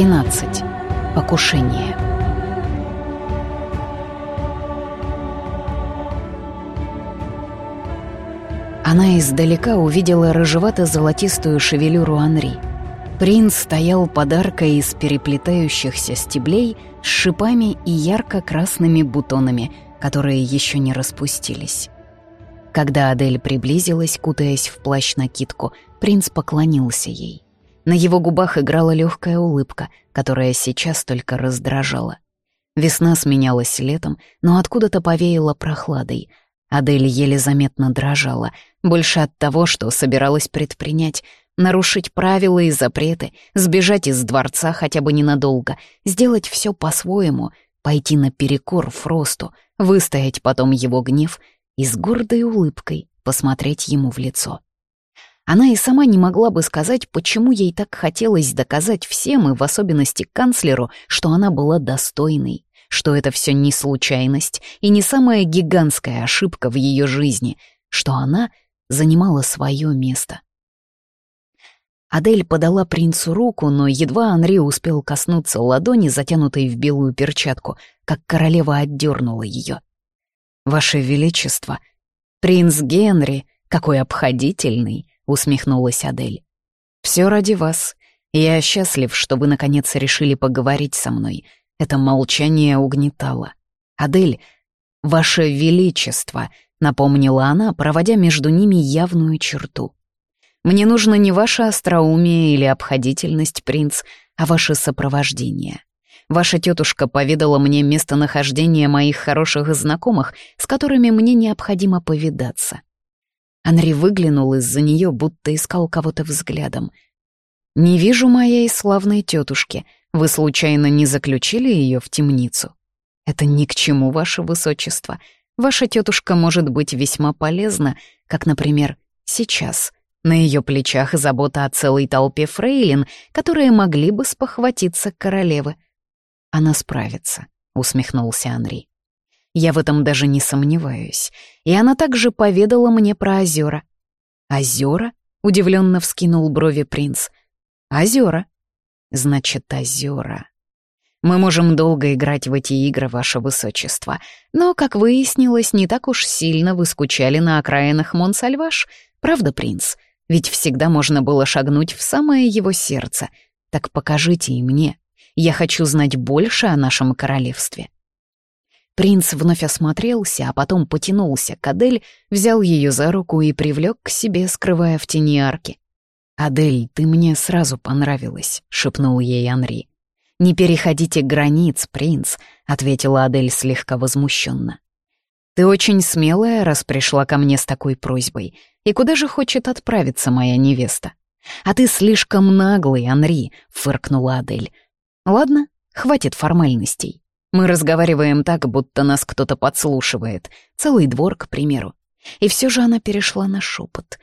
13. Покушение. Она издалека увидела рыжевато-золотистую шевелюру Анри. Принц стоял подаркой из переплетающихся стеблей с шипами и ярко-красными бутонами, которые еще не распустились. Когда Адель приблизилась, кутаясь в плащ-накидку, принц поклонился ей. На его губах играла легкая улыбка, которая сейчас только раздражала. Весна сменялась летом, но откуда-то повеяло прохладой. Адель еле заметно дрожала, больше от того, что собиралась предпринять, нарушить правила и запреты, сбежать из дворца хотя бы ненадолго, сделать все по-своему, пойти наперекор Фросту, выстоять потом его гнев и с гордой улыбкой посмотреть ему в лицо. Она и сама не могла бы сказать, почему ей так хотелось доказать всем, и в особенности канцлеру, что она была достойной, что это все не случайность и не самая гигантская ошибка в ее жизни, что она занимала свое место. Адель подала принцу руку, но едва Анри успел коснуться ладони, затянутой в белую перчатку, как королева отдернула ее. «Ваше Величество, принц Генри, какой обходительный!» Усмехнулась Адель. «Все ради вас. Я счастлив, что вы, наконец, решили поговорить со мной. Это молчание угнетало. Адель, ваше величество», — напомнила она, проводя между ними явную черту. «Мне нужно не ваше остроумие или обходительность, принц, а ваше сопровождение. Ваша тетушка поведала мне местонахождение моих хороших знакомых, с которыми мне необходимо повидаться. Анри выглянул из-за нее, будто искал кого-то взглядом. «Не вижу моей славной тетушки. Вы случайно не заключили ее в темницу?» «Это ни к чему, ваше высочество. Ваша тетушка может быть весьма полезна, как, например, сейчас. На ее плечах забота о целой толпе фрейлин, которые могли бы спохватиться королевы. Она справится», — усмехнулся Анри. Я в этом даже не сомневаюсь. И она также поведала мне про озера. Озера? удивленно вскинул брови принц. Озера. Значит, озера. Мы можем долго играть в эти игры, ваше высочество, но, как выяснилось, не так уж сильно вы скучали на окраинах Монсальваш, правда, принц? Ведь всегда можно было шагнуть в самое его сердце. Так покажите и мне. Я хочу знать больше о нашем королевстве. Принц вновь осмотрелся, а потом потянулся к Адель, взял ее за руку и привлек к себе, скрывая в тени арки. «Адель, ты мне сразу понравилась», — шепнул ей Анри. «Не переходите границ, принц», — ответила Адель слегка возмущенно. «Ты очень смелая, раз пришла ко мне с такой просьбой. И куда же хочет отправиться моя невеста?» «А ты слишком наглый, Анри», — фыркнула Адель. «Ладно, хватит формальностей. Мы разговариваем так, будто нас кто-то подслушивает. Целый двор, к примеру. И все же она перешла на шепот.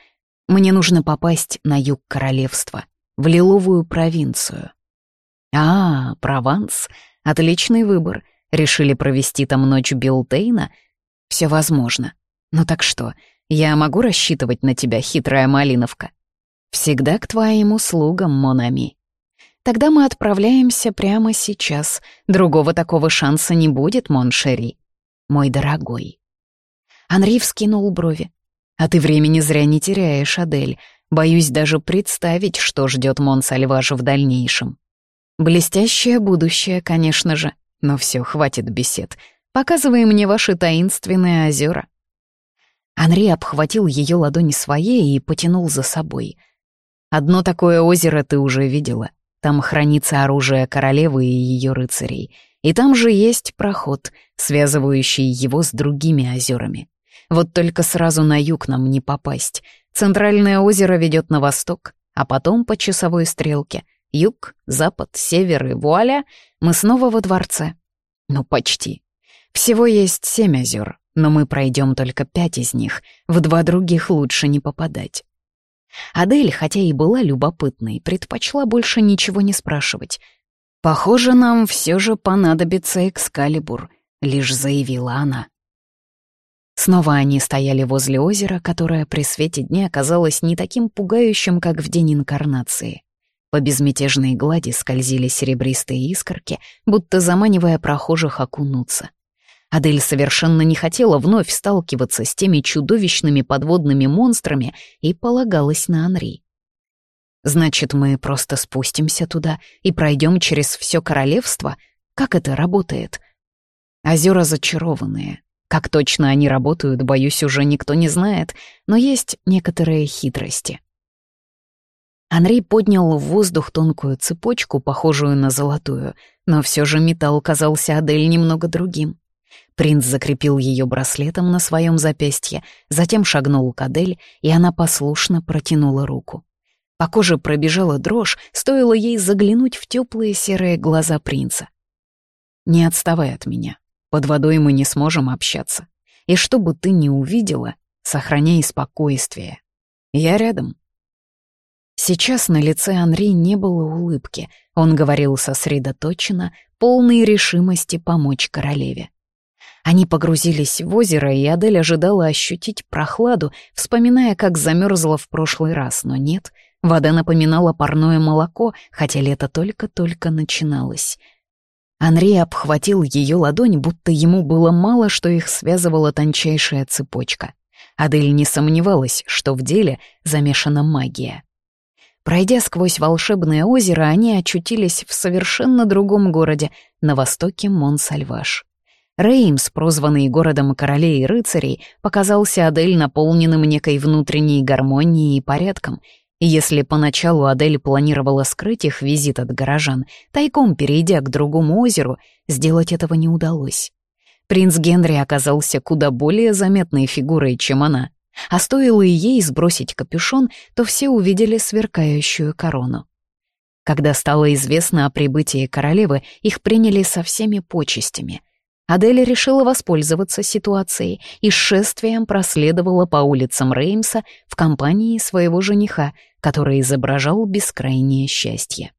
Мне нужно попасть на юг королевства, в Лиловую провинцию. А, Прованс. Отличный выбор. Решили провести там ночь Белтейна? Все возможно. Ну так что, я могу рассчитывать на тебя, хитрая малиновка? Всегда к твоим услугам, mon ami. Тогда мы отправляемся прямо сейчас. Другого такого шанса не будет, mon chéri. Мой дорогой. Анри вскинул брови. А ты времени зря не теряешь, Адель. Боюсь даже представить, что ждет Монсальваж в дальнейшем. Блестящее будущее, конечно же. Но все, хватит бесед. Показывай мне ваши таинственные озера. Анри обхватил ее ладони своей и потянул за собой. Одно такое озеро ты уже видела. Там хранится оружие королевы и ее рыцарей. И там же есть проход, связывающий его с другими озерами. Вот только сразу на юг нам не попасть. Центральное озеро ведет на восток, а потом по часовой стрелке. Юг, запад, север и вуаля, мы снова во дворце. Ну, почти. Всего есть семь озер, но мы пройдем только пять из них, в два других лучше не попадать. Адель, хотя и была любопытной, предпочла больше ничего не спрашивать. «Похоже, нам все же понадобится Экскалибур», — лишь заявила она. Снова они стояли возле озера, которое при свете дня оказалось не таким пугающим, как в день инкарнации. По безмятежной глади скользили серебристые искорки, будто заманивая прохожих окунуться. Адель совершенно не хотела вновь сталкиваться с теми чудовищными подводными монстрами и полагалась на Анри. «Значит, мы просто спустимся туда и пройдем через все королевство? Как это работает?» Озера зачарованные. Как точно они работают, боюсь, уже никто не знает, но есть некоторые хитрости. Анри поднял в воздух тонкую цепочку, похожую на золотую, но все же металл казался Адель немного другим. Принц закрепил ее браслетом на своем запястье, затем шагнул к Адель, и она послушно протянула руку. По коже пробежала дрожь, стоило ей заглянуть в теплые серые глаза принца. «Не отставай от меня. Под водой мы не сможем общаться. И что бы ты ни увидела, сохраняй спокойствие. Я рядом». Сейчас на лице Анри не было улыбки. Он говорил сосредоточенно, полной решимости помочь королеве. Они погрузились в озеро, и Адель ожидала ощутить прохладу, вспоминая, как замерзла в прошлый раз, но нет, вода напоминала парное молоко, хотя лето только-только начиналось. Анри обхватил ее ладонь, будто ему было мало, что их связывала тончайшая цепочка. Адель не сомневалась, что в деле замешана магия. Пройдя сквозь волшебное озеро, они очутились в совершенно другом городе, на востоке Монсальваш. Реймс, прозванный городом королей и рыцарей, показался Адель наполненным некой внутренней гармонией и порядком. И если поначалу Адель планировала скрыть их визит от горожан, тайком перейдя к другому озеру, сделать этого не удалось. Принц Генри оказался куда более заметной фигурой, чем она — а стоило ей сбросить капюшон, то все увидели сверкающую корону. Когда стало известно о прибытии королевы, их приняли со всеми почестями. Адель решила воспользоваться ситуацией и шествием проследовала по улицам Реймса в компании своего жениха, который изображал бескрайнее счастье.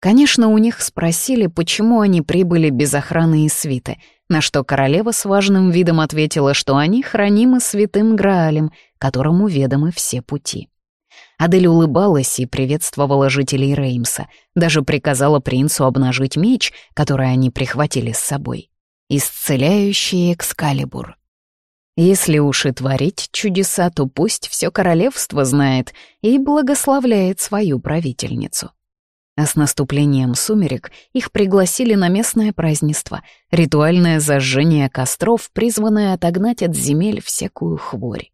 Конечно, у них спросили, почему они прибыли без охраны и свиты, на что королева с важным видом ответила, что они хранимы святым Граалем, которому ведомы все пути. Адель улыбалась и приветствовала жителей Реймса, даже приказала принцу обнажить меч, который они прихватили с собой. Исцеляющий экскалибур. Если уж и творить чудеса, то пусть все королевство знает и благословляет свою правительницу. А с наступлением сумерек их пригласили на местное празднество, ритуальное зажжение костров, призванное отогнать от земель всякую хворь.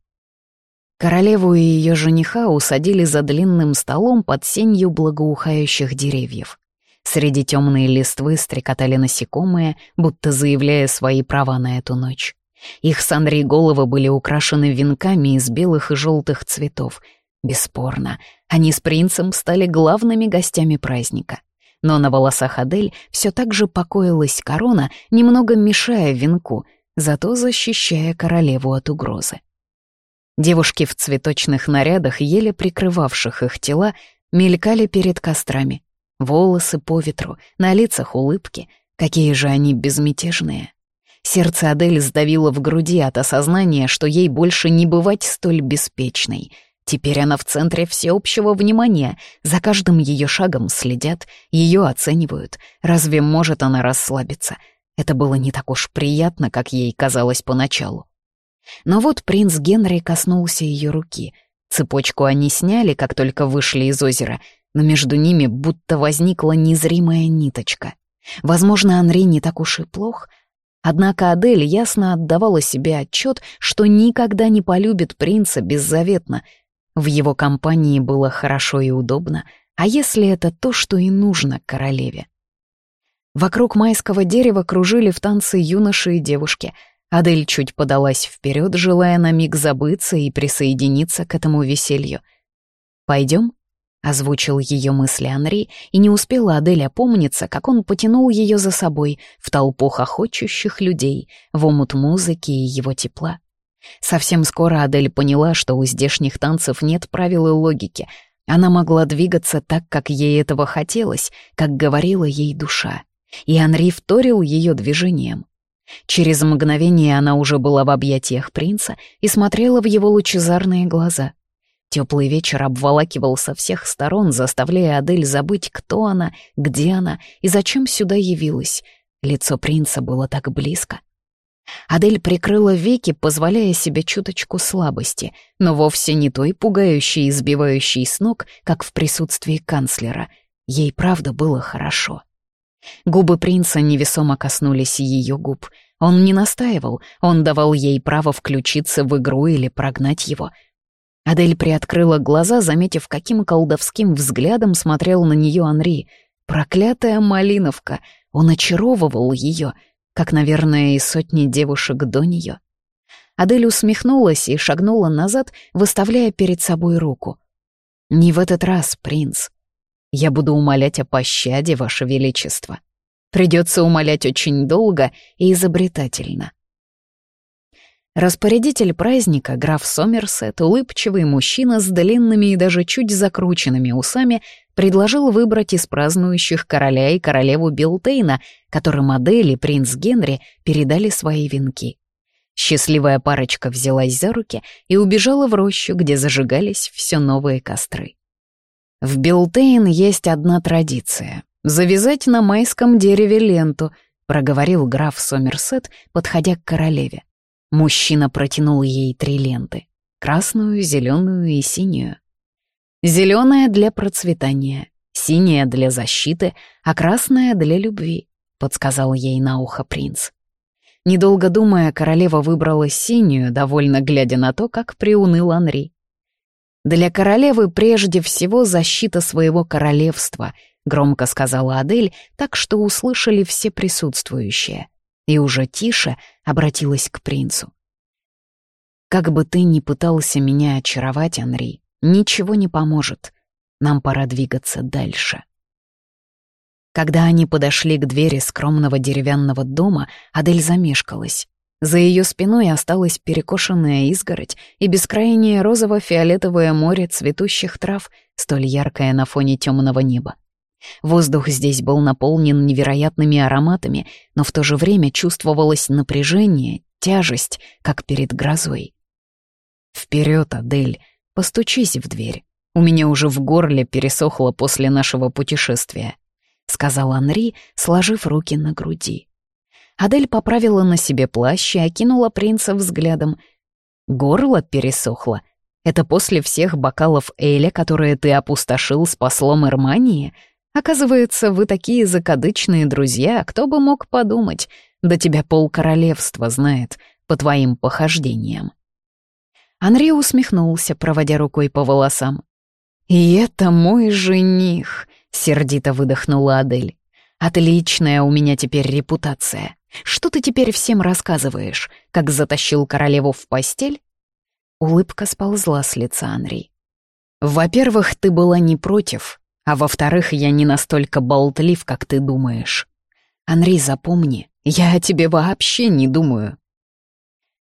Королеву и ее жениха усадили за длинным столом под сенью благоухающих деревьев. Среди темной листвы стрекотали насекомые, будто заявляя свои права на эту ночь. Их с Анри головы были украшены венками из белых и желтых цветов — Бесспорно, они с принцем стали главными гостями праздника. Но на волосах Адель все так же покоилась корона, немного мешая венку, зато защищая королеву от угрозы. Девушки в цветочных нарядах, еле прикрывавших их тела, мелькали перед кострами. Волосы по ветру, на лицах улыбки. Какие же они безмятежные. Сердце Адель сдавило в груди от осознания, что ей больше не бывать столь беспечной — Теперь она в центре всеобщего внимания, за каждым ее шагом следят, ее оценивают. Разве может она расслабиться? Это было не так уж приятно, как ей казалось поначалу. Но вот принц Генри коснулся ее руки. Цепочку они сняли, как только вышли из озера, но между ними будто возникла незримая ниточка. Возможно, Анри не так уж и плох, Однако Адель ясно отдавала себе отчет, что никогда не полюбит принца беззаветно, в его компании было хорошо и удобно, а если это то, что и нужно королеве? Вокруг майского дерева кружили в танце юноши и девушки. Адель чуть подалась вперед, желая на миг забыться и присоединиться к этому веселью. «Пойдем?» — озвучил ее мысли Анри, и не успела Адель опомниться, как он потянул ее за собой в толпу хохочущих людей, в омут музыки и его тепла. Совсем скоро Адель поняла, что у здешних танцев нет правил и логики. Она могла двигаться так, как ей этого хотелось, как говорила ей душа. И Анри вторил ее движением. Через мгновение она уже была в объятиях принца и смотрела в его лучезарные глаза. Теплый вечер обволакивал со всех сторон, заставляя Адель забыть, кто она, где она и зачем сюда явилась. Лицо принца было так близко. Адель прикрыла веки, позволяя себе чуточку слабости, но вовсе не той пугающей и сбивающей с ног, как в присутствии канцлера. Ей правда было хорошо. Губы принца невесомо коснулись ее губ. Он не настаивал, он давал ей право включиться в игру или прогнать его. Адель приоткрыла глаза, заметив, каким колдовским взглядом смотрел на нее Анри. Проклятая малиновка! Он очаровывал ее — как, наверное, и сотни девушек до нее. Адель усмехнулась и шагнула назад, выставляя перед собой руку. «Не в этот раз, принц. Я буду умолять о пощаде, ваше величество. Придется умолять очень долго и изобретательно». Распорядитель праздника, граф Сомерсет, улыбчивый мужчина с длинными и даже чуть закрученными усами, предложил выбрать из празднующих короля и королеву Билтейна, которым модели принц Генри передали свои венки. Счастливая парочка взялась за руки и убежала в рощу, где зажигались все новые костры. В Билтейн есть одна традиция — завязать на майском дереве ленту, проговорил граф Сомерсет, подходя к королеве. Мужчина протянул ей три ленты — красную, зеленую и синюю. Зеленая для процветания, синяя для защиты, а красная для любви, подсказал ей на ухо принц. Недолго думая, королева выбрала синюю, довольно глядя на то, как приуныл Анри. «Для королевы прежде всего защита своего королевства», — громко сказала Адель, так что услышали все присутствующие и уже тише обратилась к принцу. «Как бы ты ни пытался меня очаровать, Анри, ничего не поможет. Нам пора двигаться дальше». Когда они подошли к двери скромного деревянного дома, Адель замешкалась. За ее спиной осталась перекошенная изгородь и бескрайнее розово-фиолетовое море цветущих трав, столь яркое на фоне темного неба. Воздух здесь был наполнен невероятными ароматами, но в то же время чувствовалось напряжение, тяжесть, как перед грозой. «Вперед, Адель, постучись в дверь. У меня уже в горле пересохло после нашего путешествия», — сказал Анри, сложив руки на груди. Адель поправила на себе плащ и окинула принца взглядом. «Горло пересохло? Это после всех бокалов Эля, которые ты опустошил с послом Ирмании?» Оказывается, вы такие закадычные друзья, кто бы мог подумать, да тебя пол королевства знает по твоим похождениям. Анри усмехнулся, проводя рукой по волосам. «И это мой жених», — сердито выдохнула Адель. «Отличная у меня теперь репутация. Что ты теперь всем рассказываешь? Как затащил королеву в постель?» Улыбка сползла с лица Анри. «Во-первых, ты была не против, а во-вторых, я не настолько болтлив, как ты думаешь. Анри, запомни, я о тебе вообще не думаю.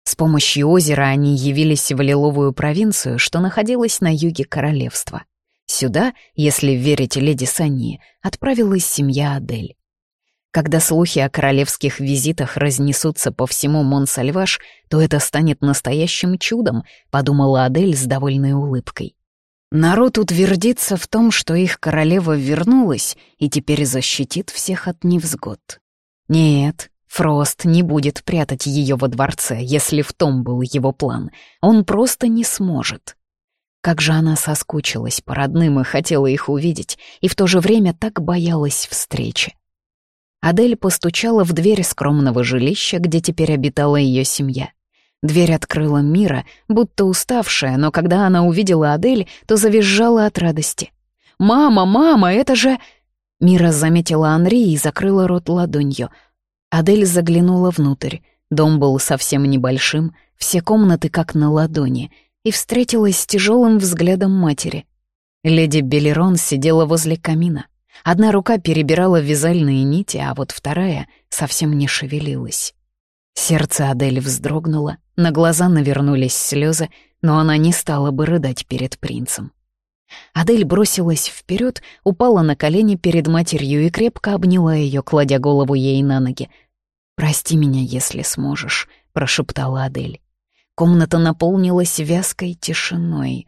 С помощью озера они явились в Лиловую провинцию, что находилась на юге королевства. Сюда, если верить леди Санни, отправилась семья Адель. Когда слухи о королевских визитах разнесутся по всему Монсальваш, то это станет настоящим чудом, подумала Адель с довольной улыбкой. Народ утвердится в том, что их королева вернулась и теперь защитит всех от невзгод. Нет, Фрост не будет прятать ее во дворце, если в том был его план. Он просто не сможет. Как же она соскучилась по родным и хотела их увидеть, и в то же время так боялась встречи. Адель постучала в дверь скромного жилища, где теперь обитала ее семья. Дверь открыла Мира, будто уставшая, но когда она увидела Адель, то завизжала от радости. «Мама, мама, это же...» Мира заметила Анри и закрыла рот ладонью. Адель заглянула внутрь. Дом был совсем небольшим, все комнаты как на ладони, и встретилась с тяжелым взглядом матери. Леди Белерон сидела возле камина. Одна рука перебирала вязальные нити, а вот вторая совсем не шевелилась. Сердце Адель вздрогнуло, на глаза навернулись слезы, но она не стала бы рыдать перед принцем. Адель бросилась вперед, упала на колени перед матерью и крепко обняла ее, кладя голову ей на ноги. «Прости меня, если сможешь», — прошептала Адель. Комната наполнилась вязкой тишиной.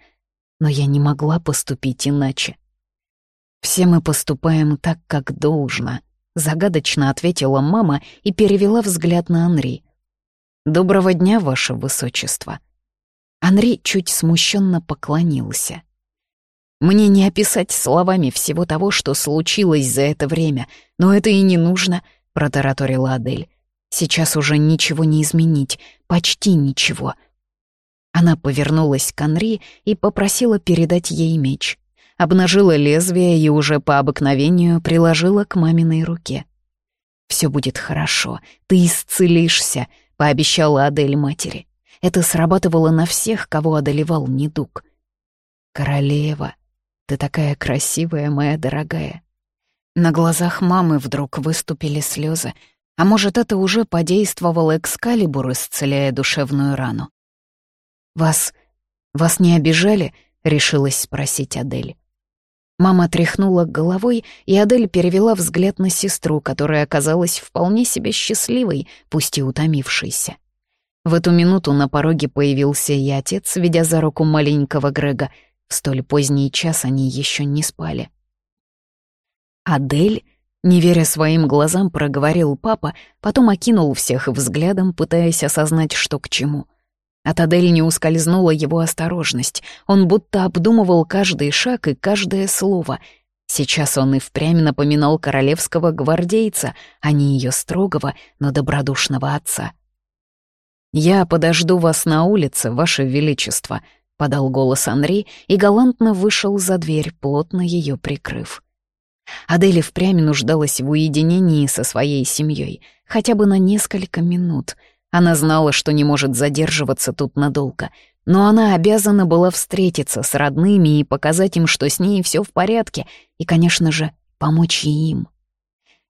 но я не могла поступить иначе. «Все мы поступаем так, как должно», — загадочно ответила мама и перевела взгляд на Анри. «Доброго дня, ваше высочество». Анри чуть смущенно поклонился. «Мне не описать словами всего того, что случилось за это время, но это и не нужно», — протараторила Адель. «Сейчас уже ничего не изменить, почти ничего». Она повернулась к Анри и попросила передать ей меч обнажила лезвие и уже по обыкновению приложила к маминой руке. «Все будет хорошо, ты исцелишься», — пообещала Адель матери. Это срабатывало на всех, кого одолевал недуг. «Королева, ты такая красивая, моя дорогая». На глазах мамы вдруг выступили слезы, а может, это уже подействовал Экскалибур, исцеляя душевную рану. «Вас... вас не обижали?» — решилась спросить Адель. Мама тряхнула головой, и Адель перевела взгляд на сестру, которая оказалась вполне себе счастливой, пусть и утомившейся. В эту минуту на пороге появился и отец, ведя за руку маленького Грега. В столь поздний час они еще не спали. «Адель?» — не веря своим глазам, проговорил папа, потом окинул всех взглядом, пытаясь осознать, что к чему — от Адель не ускользнула его осторожность. Он будто обдумывал каждый шаг и каждое слово. Сейчас он и впрямь напоминал королевского гвардейца, а не ее строгого, но добродушного отца. «Я подожду вас на улице, ваше величество», — подал голос Анри и галантно вышел за дверь, плотно ее прикрыв. Адель впрямь нуждалась в уединении со своей семьей, хотя бы на несколько минут — она знала, что не может задерживаться тут надолго, но она обязана была встретиться с родными и показать им, что с ней все в порядке, и, конечно же, помочь им.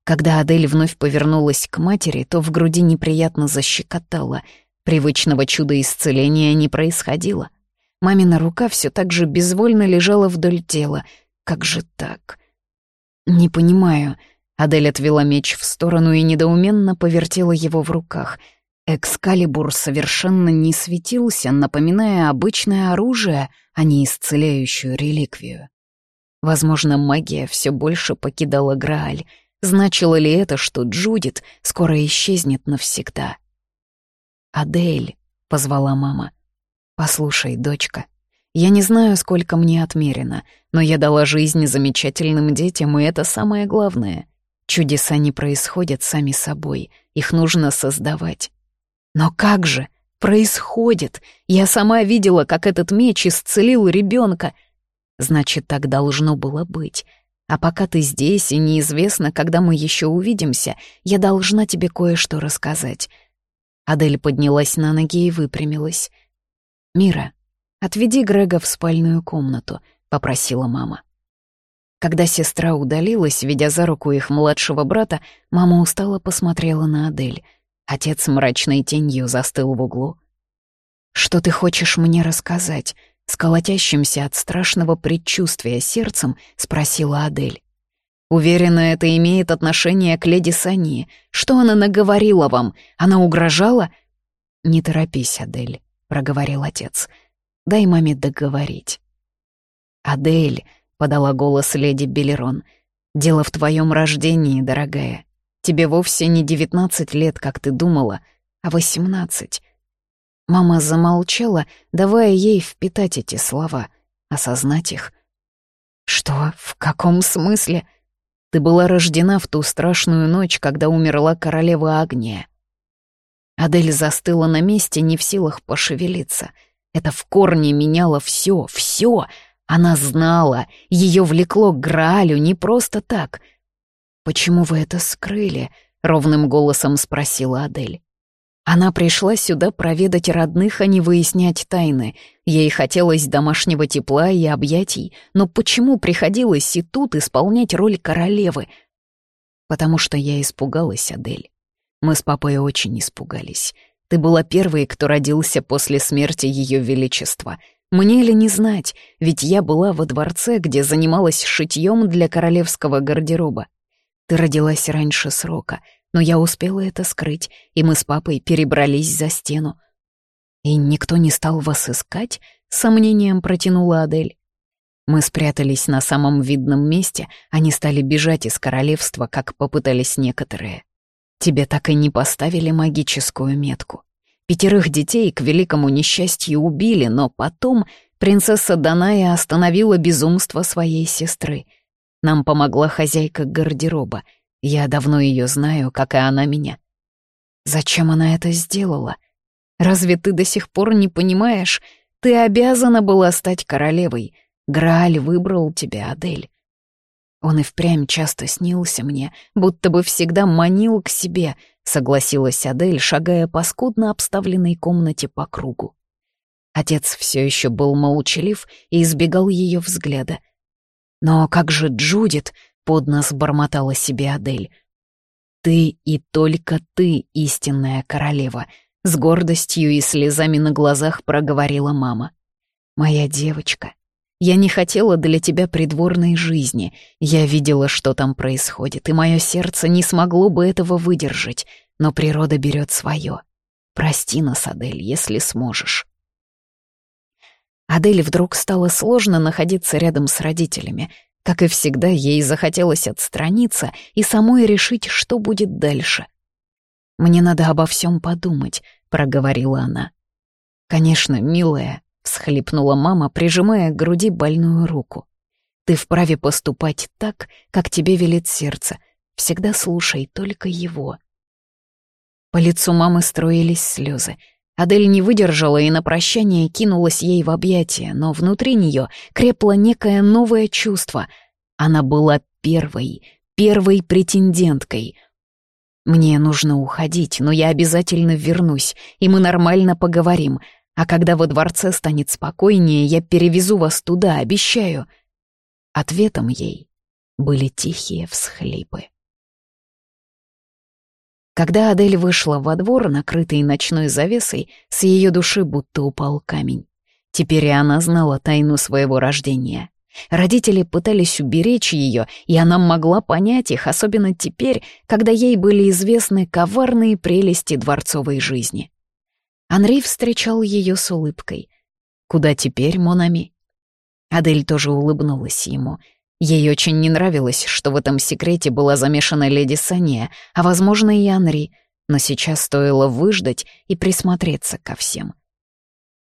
Когда Адель вновь повернулась к матери, то в груди неприятно защекотала. Привычного чуда исцеления не происходило. Мамина рука все так же безвольно лежала вдоль тела. Как же так? «Не понимаю». Адель отвела меч в сторону и недоуменно повертела его в руках — Экскалибур совершенно не светился, напоминая обычное оружие, а не исцеляющую реликвию. Возможно, магия все больше покидала Грааль. Значило ли это, что Джудит скоро исчезнет навсегда? «Адель», — позвала мама. «Послушай, дочка, я не знаю, сколько мне отмерено, но я дала жизнь замечательным детям, и это самое главное. Чудеса не происходят сами собой, их нужно создавать. Но как же? Происходит. Я сама видела, как этот меч исцелил ребенка. Значит, так должно было быть. А пока ты здесь, и неизвестно, когда мы еще увидимся, я должна тебе кое-что рассказать. Адель поднялась на ноги и выпрямилась. «Мира, отведи Грега в спальную комнату», — попросила мама. Когда сестра удалилась, ведя за руку их младшего брата, мама устало посмотрела на Адель — Отец мрачной тенью застыл в углу. «Что ты хочешь мне рассказать?» С колотящимся от страшного предчувствия сердцем спросила Адель. «Уверена, это имеет отношение к леди Сани. Что она наговорила вам? Она угрожала?» «Не торопись, Адель», — проговорил отец. «Дай маме договорить». «Адель», — подала голос леди Белерон, — «дело в твоем рождении, дорогая. Тебе вовсе не девятнадцать лет, как ты думала, а восемнадцать. Мама замолчала, давая ей впитать эти слова, осознать их. «Что? В каком смысле?» Ты была рождена в ту страшную ночь, когда умерла королева Агния. Адель застыла на месте, не в силах пошевелиться. Это в корне меняло все, все. Она знала, ее влекло к Граалю не просто так — «Почему вы это скрыли?» — ровным голосом спросила Адель. Она пришла сюда проведать родных, а не выяснять тайны. Ей хотелось домашнего тепла и объятий, но почему приходилось и тут исполнять роль королевы? Потому что я испугалась, Адель. Мы с папой очень испугались. Ты была первой, кто родился после смерти Ее Величества. Мне ли не знать, ведь я была во дворце, где занималась шитьем для королевского гардероба. Ты родилась раньше срока, но я успела это скрыть, и мы с папой перебрались за стену. И никто не стал вас искать? Сомнением протянула Адель. Мы спрятались на самом видном месте, они стали бежать из королевства, как попытались некоторые. Тебе так и не поставили магическую метку. Пятерых детей к великому несчастью убили, но потом принцесса Даная остановила безумство своей сестры. Нам помогла хозяйка гардероба. Я давно ее знаю, как и она меня. Зачем она это сделала? Разве ты до сих пор не понимаешь? Ты обязана была стать королевой. Грааль выбрал тебя, Адель. Он и впрямь часто снился мне, будто бы всегда манил к себе, согласилась Адель, шагая по скудно обставленной комнате по кругу. Отец все еще был молчалив и избегал ее взгляда. «Но как же Джудит?» — под нас бормотала себе Адель. «Ты и только ты, истинная королева», — с гордостью и слезами на глазах проговорила мама. «Моя девочка, я не хотела для тебя придворной жизни. Я видела, что там происходит, и мое сердце не смогло бы этого выдержать, но природа берет свое. Прости нас, Адель, если сможешь. Адель вдруг стало сложно находиться рядом с родителями. Как и всегда, ей захотелось отстраниться и самой решить, что будет дальше. «Мне надо обо всем подумать», — проговорила она. «Конечно, милая, — всхлипнула мама, прижимая к груди больную руку. «Ты вправе поступать так, как тебе велит сердце. Всегда слушай только его». По лицу мамы строились слезы. Адель не выдержала и на прощание кинулась ей в объятия, но внутри нее крепло некое новое чувство. Она была первой, первой претенденткой. «Мне нужно уходить, но я обязательно вернусь, и мы нормально поговорим», а когда во дворце станет спокойнее, я перевезу вас туда, обещаю». Ответом ей были тихие всхлипы. Когда Адель вышла во двор, накрытый ночной завесой, с ее души будто упал камень. Теперь и она знала тайну своего рождения. Родители пытались уберечь ее, и она могла понять их, особенно теперь, когда ей были известны коварные прелести дворцовой жизни. Анри встречал ее с улыбкой. «Куда теперь, Монами?» Адель тоже улыбнулась ему. Ей очень не нравилось, что в этом секрете была замешана леди Сания, а, возможно, и Анри, но сейчас стоило выждать и присмотреться ко всем.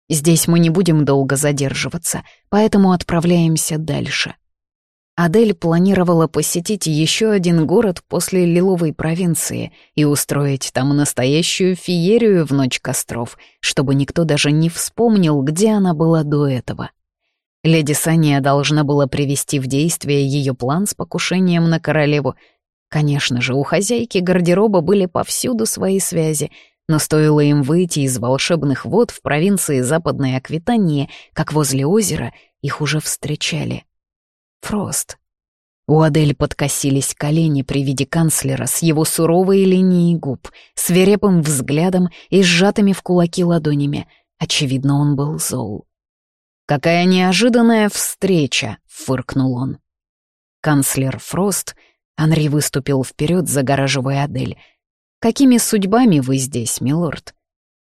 «Здесь мы не будем долго задерживаться, поэтому отправляемся дальше», Адель планировала посетить еще один город после Лиловой провинции и устроить там настоящую феерию в ночь костров, чтобы никто даже не вспомнил, где она была до этого. Леди Сания должна была привести в действие ее план с покушением на королеву. Конечно же, у хозяйки гардероба были повсюду свои связи, но стоило им выйти из волшебных вод в провинции Западной Аквитании, как возле озера их уже встречали. Фрост. У Адель подкосились колени при виде канцлера с его суровой линией губ, свирепым взглядом и сжатыми в кулаки ладонями. Очевидно, он был зол. «Какая неожиданная встреча!» — фыркнул он. Канцлер Фрост, Анри выступил вперед, загораживая Адель. «Какими судьбами вы здесь, милорд?»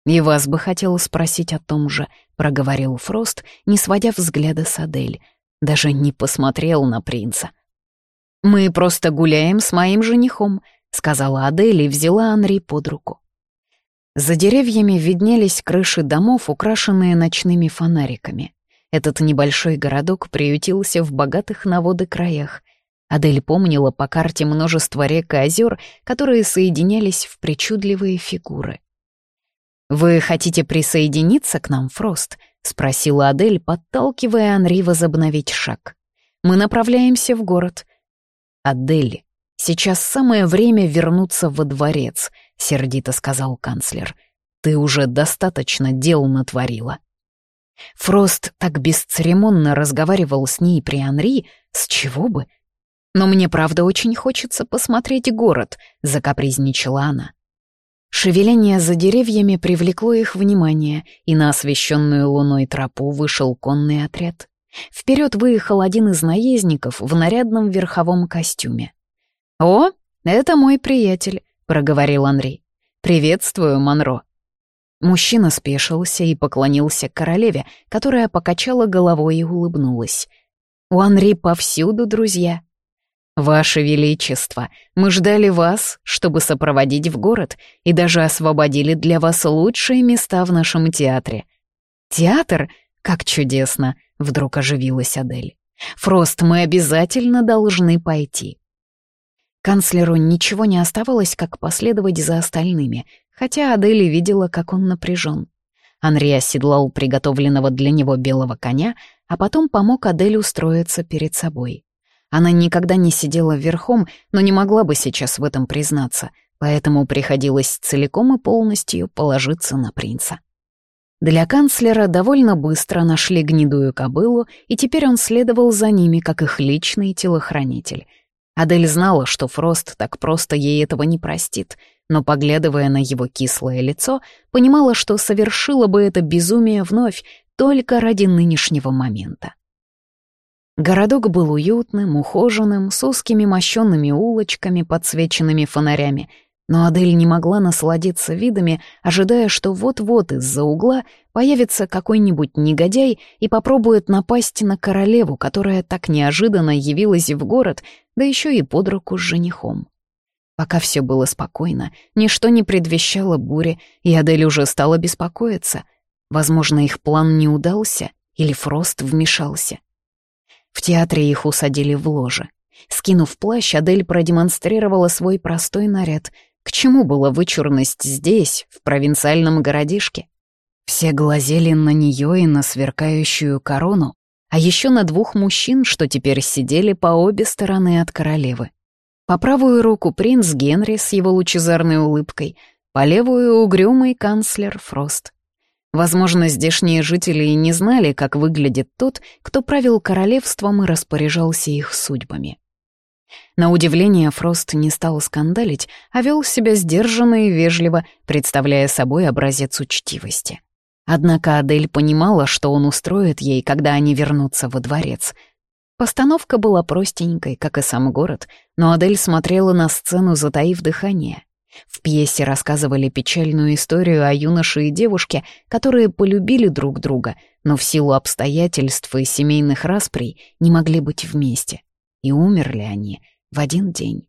«И вас бы хотел спросить о том же», — проговорил Фрост, не сводя взгляда с Адель даже не посмотрел на принца. «Мы просто гуляем с моим женихом», — сказала Адель и взяла Анри под руку. За деревьями виднелись крыши домов, украшенные ночными фонариками. Этот небольшой городок приютился в богатых на воды краях. Адель помнила по карте множество рек и озер, которые соединялись в причудливые фигуры. «Вы хотите присоединиться к нам, Фрост?» — спросила Адель, подталкивая Анри возобновить шаг. «Мы направляемся в город». «Адель, сейчас самое время вернуться во дворец», — сердито сказал канцлер. «Ты уже достаточно дел натворила». Фрост так бесцеремонно разговаривал с ней при Анри, с чего бы? «Но мне, правда, очень хочется посмотреть город», — закапризничала она. Шевеление за деревьями привлекло их внимание, и на освещенную луной тропу вышел конный отряд. Вперед выехал один из наездников в нарядном верховом костюме. «О, это мой приятель», — проговорил Анри. «Приветствую, Монро». Мужчина спешился и поклонился королеве, которая покачала головой и улыбнулась. У Анри повсюду друзья. «Ваше Величество, мы ждали вас, чтобы сопроводить в город, и даже освободили для вас лучшие места в нашем театре». «Театр? Как чудесно!» — вдруг оживилась Адель. «Фрост, мы обязательно должны пойти». Канцлеру ничего не оставалось, как последовать за остальными, хотя Адель видела, как он напряжен. Анри оседлал приготовленного для него белого коня, а потом помог Адель устроиться перед собой. Она никогда не сидела верхом, но не могла бы сейчас в этом признаться, поэтому приходилось целиком и полностью положиться на принца. Для канцлера довольно быстро нашли гнедую кобылу, и теперь он следовал за ними, как их личный телохранитель. Адель знала, что Фрост так просто ей этого не простит, но, поглядывая на его кислое лицо, понимала, что совершила бы это безумие вновь только ради нынешнего момента. Городок был уютным, ухоженным, с узкими мощенными улочками, подсвеченными фонарями, но Адель не могла насладиться видами, ожидая, что вот-вот из-за угла появится какой-нибудь негодяй и попробует напасть на королеву, которая так неожиданно явилась в город, да еще и под руку с женихом. Пока все было спокойно, ничто не предвещало бури, и Адель уже стала беспокоиться. Возможно, их план не удался, или Фрост вмешался. В театре их усадили в ложе. Скинув плащ, Адель продемонстрировала свой простой наряд. К чему была вычурность здесь, в провинциальном городишке? Все глазели на нее и на сверкающую корону, а еще на двух мужчин, что теперь сидели по обе стороны от королевы. По правую руку принц Генри с его лучезарной улыбкой, по левую — угрюмый канцлер Фрост. Возможно, здешние жители и не знали, как выглядит тот, кто правил королевством и распоряжался их судьбами. На удивление Фрост не стал скандалить, а вел себя сдержанно и вежливо, представляя собой образец учтивости. Однако Адель понимала, что он устроит ей, когда они вернутся во дворец. Постановка была простенькой, как и сам город, но Адель смотрела на сцену, затаив дыхание. В пьесе рассказывали печальную историю о юноше и девушке, которые полюбили друг друга, но в силу обстоятельств и семейных расприй не могли быть вместе. И умерли они в один день.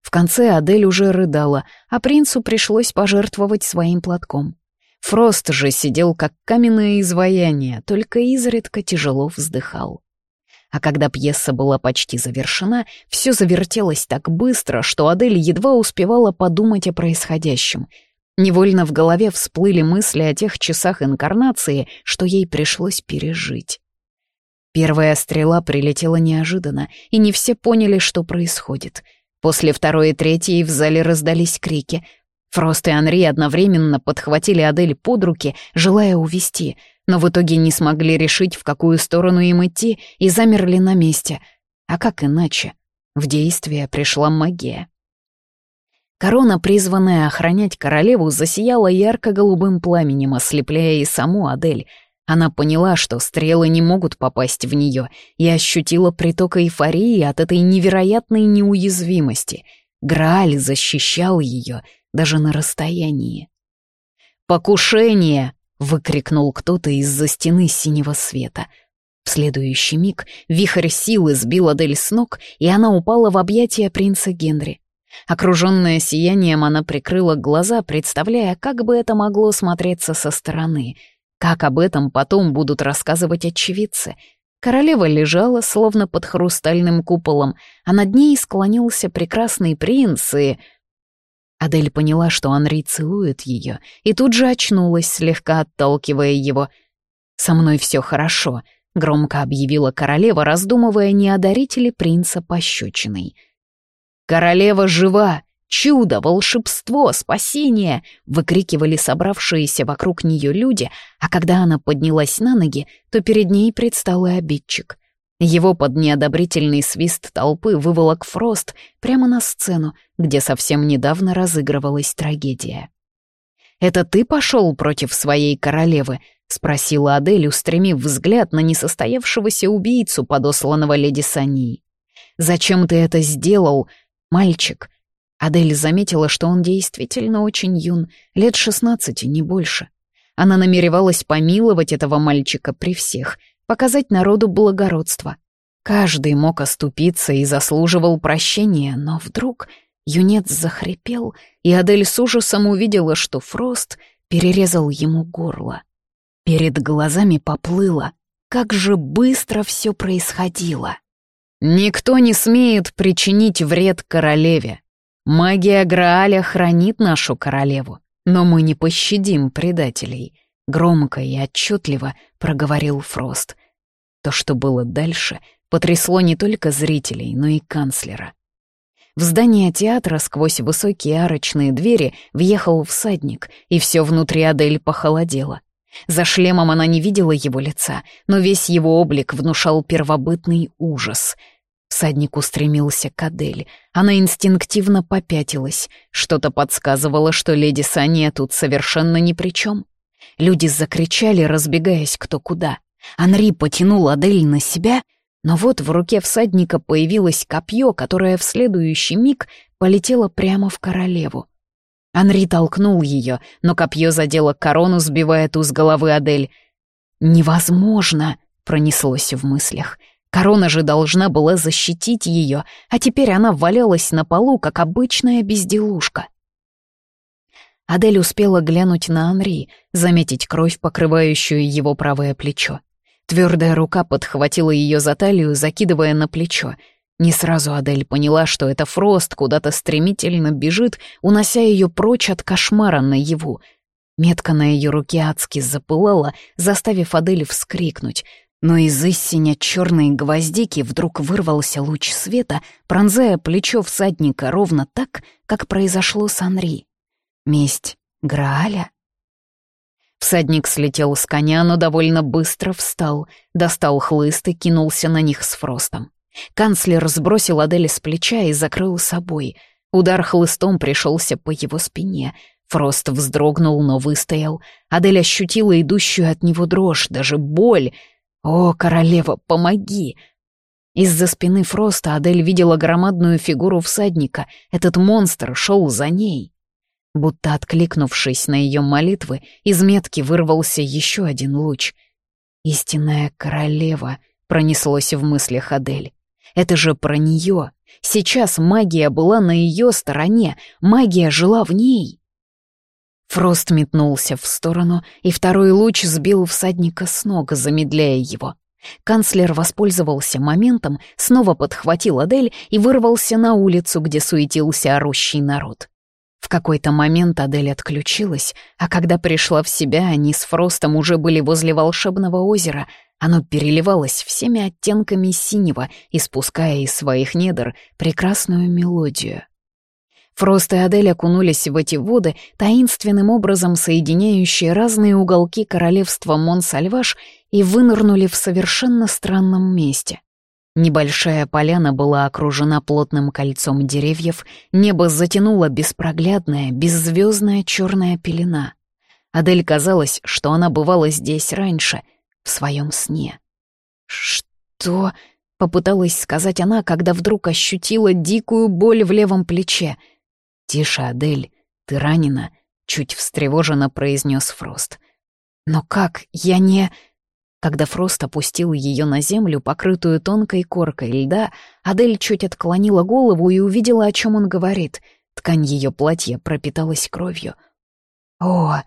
В конце Адель уже рыдала, а принцу пришлось пожертвовать своим платком. Фрост же сидел как каменное изваяние, только изредка тяжело вздыхал. А когда пьеса была почти завершена, все завертелось так быстро, что Адель едва успевала подумать о происходящем. Невольно в голове всплыли мысли о тех часах инкарнации, что ей пришлось пережить. Первая стрела прилетела неожиданно, и не все поняли, что происходит. После второй и третьей в зале раздались крики. Фрост и Анри одновременно подхватили Адель под руки, желая увести — но в итоге не смогли решить, в какую сторону им идти, и замерли на месте. А как иначе? В действие пришла магия. Корона, призванная охранять королеву, засияла ярко-голубым пламенем, ослепляя и саму Адель. Она поняла, что стрелы не могут попасть в нее, и ощутила приток эйфории от этой невероятной неуязвимости. Грааль защищал ее даже на расстоянии. «Покушение!» — выкрикнул кто-то из-за стены синего света. В следующий миг вихрь силы сбил Адель с ног, и она упала в объятия принца Генри. Окруженная сиянием, она прикрыла глаза, представляя, как бы это могло смотреться со стороны. Как об этом потом будут рассказывать очевидцы. Королева лежала, словно под хрустальным куполом, а над ней склонился прекрасный принц и... Адель поняла, что Анри целует ее, и тут же очнулась, слегка отталкивая его. «Со мной все хорошо», — громко объявила королева, раздумывая, не одарить ли принца пощечиной. «Королева жива! Чудо, волшебство, спасение!» — выкрикивали собравшиеся вокруг нее люди, а когда она поднялась на ноги, то перед ней предстал и обидчик — его под неодобрительный свист толпы выволок Фрост прямо на сцену, где совсем недавно разыгрывалась трагедия. «Это ты пошел против своей королевы?» — спросила Адель, устремив взгляд на несостоявшегося убийцу, подосланного леди Сани. «Зачем ты это сделал, мальчик?» Адель заметила, что он действительно очень юн, лет шестнадцати, не больше. Она намеревалась помиловать этого мальчика при всех — показать народу благородство. Каждый мог оступиться и заслуживал прощения, но вдруг юнец захрипел, и Адель с ужасом увидела, что Фрост перерезал ему горло. Перед глазами поплыло. Как же быстро все происходило! Никто не смеет причинить вред королеве. Магия Грааля хранит нашу королеву, но мы не пощадим предателей. Громко и отчетливо проговорил Фрост. То, что было дальше, потрясло не только зрителей, но и канцлера. В здание театра сквозь высокие арочные двери въехал всадник, и все внутри Адель похолодело. За шлемом она не видела его лица, но весь его облик внушал первобытный ужас. Всадник устремился к Адель. Она инстинктивно попятилась. Что-то подсказывало, что леди Сания тут совершенно ни при чем. Люди закричали, разбегаясь кто куда. Анри потянул Адель на себя, но вот в руке всадника появилось копье, которое в следующий миг полетело прямо в королеву. Анри толкнул ее, но копье задело корону, сбивая ту с головы Адель. «Невозможно!» — пронеслось в мыслях. Корона же должна была защитить ее, а теперь она валялась на полу, как обычная безделушка. Адель успела глянуть на Анри, заметить кровь, покрывающую его правое плечо. Твердая рука подхватила ее за талию, закидывая на плечо — не сразу Адель поняла, что это Фрост куда-то стремительно бежит, унося ее прочь от кошмара наяву. Метка на ее руке адски запылала, заставив Адель вскрикнуть. Но из истиня черной гвоздики вдруг вырвался луч света, пронзая плечо всадника ровно так, как произошло с Анри. Месть Грааля? Всадник слетел с коня, но довольно быстро встал, достал хлыст и кинулся на них с Фростом. Канцлер сбросил Адель с плеча и закрыл собой. Удар хлыстом пришелся по его спине. Фрост вздрогнул, но выстоял. Адель ощутила идущую от него дрожь, даже боль. «О, королева, помоги!» Из-за спины Фроста Адель видела громадную фигуру всадника. Этот монстр шел за ней. Будто откликнувшись на ее молитвы, из метки вырвался еще один луч. «Истинная королева», — пронеслось в мыслях Адель. Это же про нее. Сейчас магия была на ее стороне, магия жила в ней. Фрост метнулся в сторону, и второй луч сбил всадника с ног, замедляя его. Канцлер воспользовался моментом, снова подхватил Адель и вырвался на улицу, где суетился орущий народ. В какой-то момент Адель отключилась, а когда пришла в себя, они с Фростом уже были возле волшебного озера, оно переливалось всеми оттенками синего, испуская из своих недр прекрасную мелодию. Фрост и Адель окунулись в эти воды, таинственным образом соединяющие разные уголки королевства Монсальваш, и вынырнули в совершенно странном месте. Небольшая поляна была окружена плотным кольцом деревьев, небо затянуло беспроглядная, беззвездная черная пелена. Адель казалось, что она бывала здесь раньше — в своем сне. «Что?» — попыталась сказать она, когда вдруг ощутила дикую боль в левом плече. «Тише, Адель, ты ранена», — чуть встревоженно произнес Фрост. «Но как? Я не...» Когда Фрост опустил ее на землю, покрытую тонкой коркой льда, Адель чуть отклонила голову и увидела, о чем он говорит. Ткань ее платья пропиталась кровью. «О!»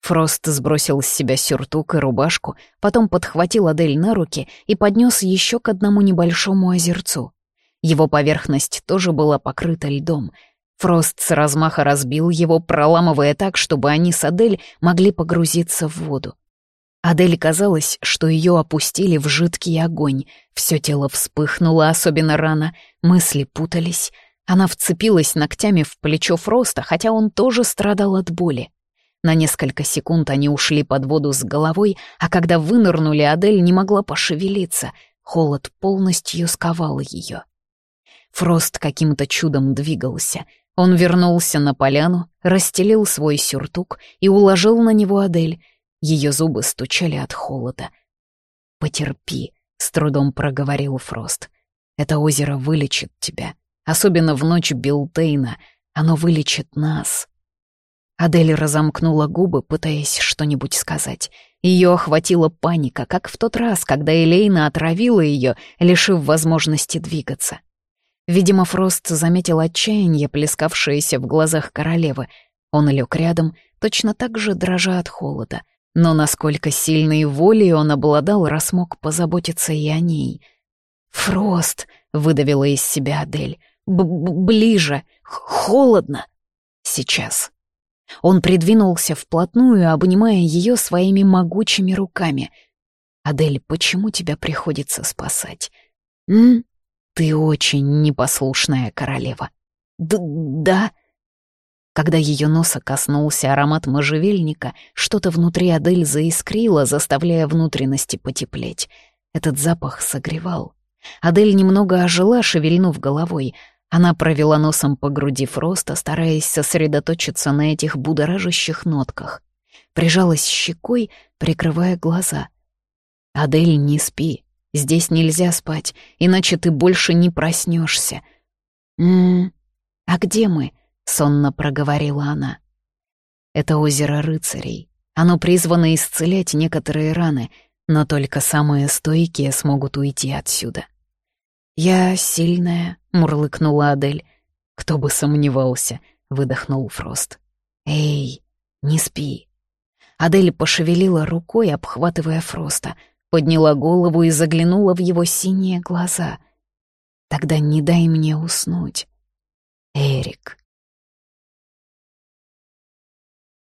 Фрост сбросил с себя сюртук и рубашку, потом подхватил Адель на руки и поднес еще к одному небольшому озерцу. Его поверхность тоже была покрыта льдом. Фрост с размаха разбил его, проламывая так, чтобы они с Адель могли погрузиться в воду. Адель казалось, что ее опустили в жидкий огонь. Все тело вспыхнуло, особенно рано, мысли путались. Она вцепилась ногтями в плечо Фроста, хотя он тоже страдал от боли. На несколько секунд они ушли под воду с головой, а когда вынырнули, Адель не могла пошевелиться. Холод полностью сковал ее. Фрост каким-то чудом двигался. Он вернулся на поляну, расстелил свой сюртук и уложил на него Адель. Ее зубы стучали от холода. «Потерпи», — с трудом проговорил Фрост. «Это озеро вылечит тебя, особенно в ночь Билтейна. Оно вылечит нас». Адель разомкнула губы, пытаясь что-нибудь сказать. Ее охватила паника, как в тот раз, когда Элейна отравила ее, лишив возможности двигаться. Видимо, Фрост заметил отчаяние, плескавшееся в глазах королевы. Он лег рядом, точно так же дрожа от холода. Но насколько сильной волей он обладал, раз мог позаботиться и о ней. «Фрост!» — выдавила из себя Адель. Б -б «Ближе! Холодно!» «Сейчас!» Он придвинулся вплотную, обнимая ее своими могучими руками. «Адель, почему тебя приходится спасать? М? Ты очень непослушная королева». Д «Да». Когда ее носа коснулся аромат можжевельника, что-то внутри Адель заискрило, заставляя внутренности потеплеть. Этот запах согревал. Адель немного ожила, шевельнув головой — она провела носом по груди Фроста, стараясь сосредоточиться на этих будоражащих нотках. Прижалась щекой, прикрывая глаза. «Адель, не спи. Здесь нельзя спать, иначе ты больше не проснешься. «М-м, а где мы?» — сонно проговорила она. «Это озеро рыцарей. Оно призвано исцелять некоторые раны, но только самые стойкие смогут уйти отсюда». «Я сильная», — мурлыкнула Адель. «Кто бы сомневался», — выдохнул Фрост. «Эй, не спи». Адель пошевелила рукой, обхватывая Фроста, подняла голову и заглянула в его синие глаза. «Тогда не дай мне уснуть». «Эрик,